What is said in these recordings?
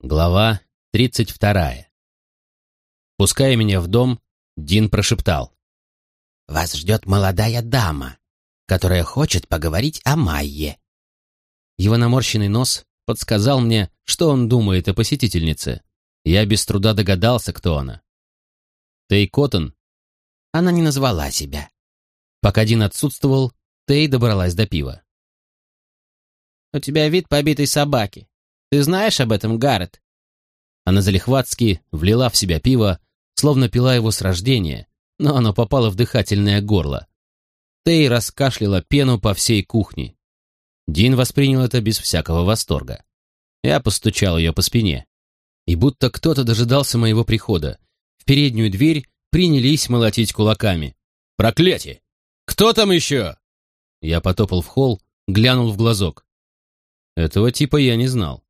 Глава тридцать вторая. Пуская меня в дом, Дин прошептал. «Вас ждет молодая дама, которая хочет поговорить о Майе». Его наморщенный нос подсказал мне, что он думает о посетительнице. Я без труда догадался, кто она. Тей Коттон? Она не назвала себя. Пока Дин отсутствовал, Тей добралась до пива. «У тебя вид побитой собаки. Ты знаешь об этом, Гаррет?» Она залихватски влила в себя пиво, словно пила его с рождения, но оно попало в дыхательное горло. Тей раскашляла пену по всей кухне. Дин воспринял это без всякого восторга. Я постучал ее по спине. И будто кто-то дожидался моего прихода. В переднюю дверь принялись молотить кулаками. «Проклятие! Кто там еще?» Я потопал в холл, глянул в глазок. Этого типа я не знал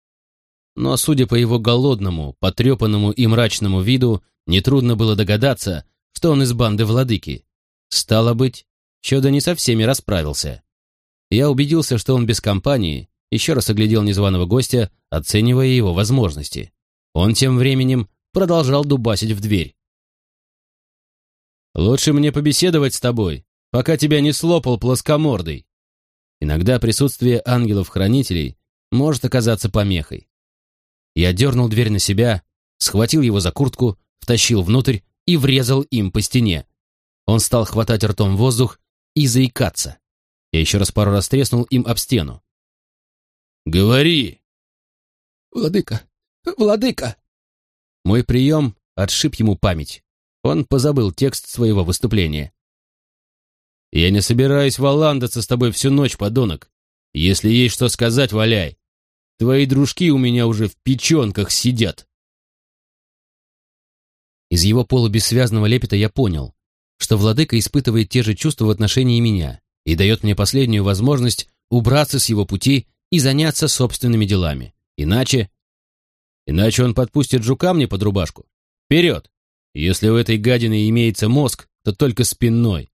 но, судя по его голодному, потрепанному и мрачному виду, нетрудно было догадаться, что он из банды владыки. Стало быть, Чудо не со всеми расправился. Я убедился, что он без компании, еще раз оглядел незваного гостя, оценивая его возможности. Он тем временем продолжал дубасить в дверь. «Лучше мне побеседовать с тобой, пока тебя не слопал плоскомордой». Иногда присутствие ангелов-хранителей может оказаться помехой. Я дернул дверь на себя, схватил его за куртку, втащил внутрь и врезал им по стене. Он стал хватать ртом воздух и заикаться. Я еще раз пару раз треснул им об стену. «Говори!» «Владыка! Владыка!» Мой прием отшиб ему память. Он позабыл текст своего выступления. «Я не собираюсь валандаться с тобой всю ночь, подонок. Если есть что сказать, валяй. Твои дружки у меня уже в печенках сидят. Из его полубессвязного лепета я понял, что владыка испытывает те же чувства в отношении меня и дает мне последнюю возможность убраться с его пути и заняться собственными делами. Иначе... Иначе он подпустит жука мне под рубашку. Вперед! Если у этой гадины имеется мозг, то только спинной.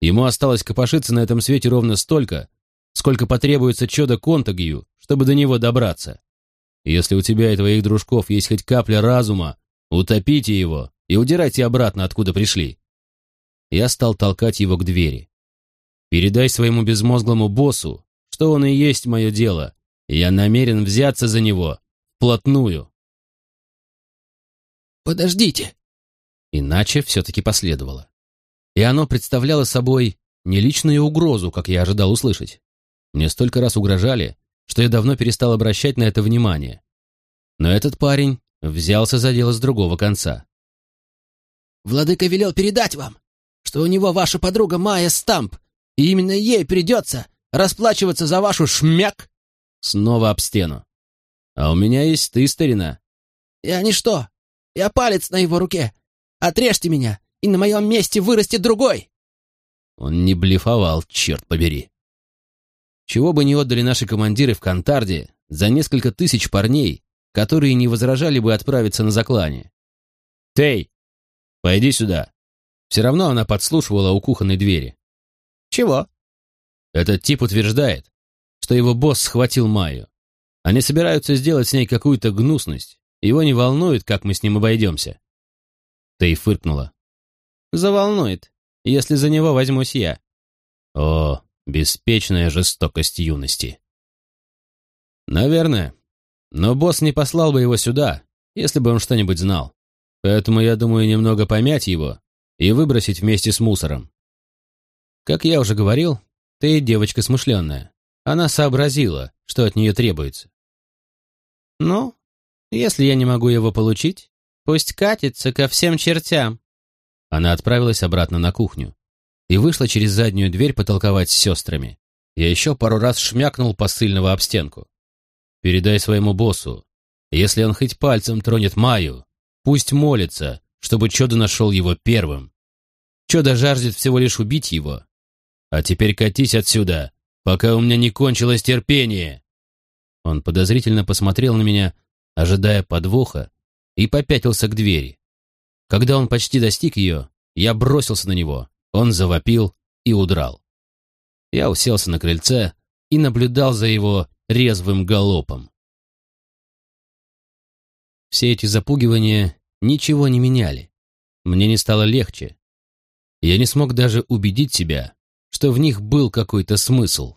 Ему осталось копошиться на этом свете ровно столько, сколько потребуется чудо Контагию, чтобы до него добраться. Если у тебя и твоих дружков есть хоть капля разума, утопите его и удирайте обратно, откуда пришли. Я стал толкать его к двери. Передай своему безмозглому боссу, что он и есть мое дело, и я намерен взяться за него вплотную. «Подождите!» Иначе все-таки последовало. И оно представляло собой не личную угрозу, как я ожидал услышать. Мне столько раз угрожали, что я давно перестал обращать на это внимание. Но этот парень взялся за дело с другого конца. «Владыка велел передать вам, что у него ваша подруга Майя Стамп, и именно ей придется расплачиваться за вашу шмяк!» Снова об стену. «А у меня есть ты, старина». «Я ничто. Я палец на его руке. Отрежьте меня, и на моем месте вырастет другой!» Он не блефовал, черт побери. Чего бы не отдали наши командиры в Кантарде за несколько тысяч парней, которые не возражали бы отправиться на заклание. «Тей, пойди сюда». Все равно она подслушивала у кухонной двери. «Чего?» Этот тип утверждает, что его босс схватил Майю. Они собираются сделать с ней какую-то гнусность. Его не волнует, как мы с ним обойдемся. Тей фыркнула. «Заволнует, если за него возьмусь я». «О, Беспечная жестокость юности. Наверное. Но босс не послал бы его сюда, если бы он что-нибудь знал. Поэтому я думаю немного помять его и выбросить вместе с мусором. Как я уже говорил, ты девочка смышленная. Она сообразила, что от нее требуется. Ну, если я не могу его получить, пусть катится ко всем чертям. Она отправилась обратно на кухню и вышла через заднюю дверь потолковать с сестрами. Я еще пару раз шмякнул посыльного об стенку. «Передай своему боссу, если он хоть пальцем тронет Маю, пусть молится, чтобы Чудо нашел его первым. Чудо жаждет всего лишь убить его. А теперь катись отсюда, пока у меня не кончилось терпение!» Он подозрительно посмотрел на меня, ожидая подвоха, и попятился к двери. Когда он почти достиг ее, я бросился на него, он завопил и удрал. Я уселся на крыльце и наблюдал за его резвым галопом. все эти запугивания ничего не меняли. Мне не стало легче. Я не смог даже убедить себя, что в них был какой-то смысл.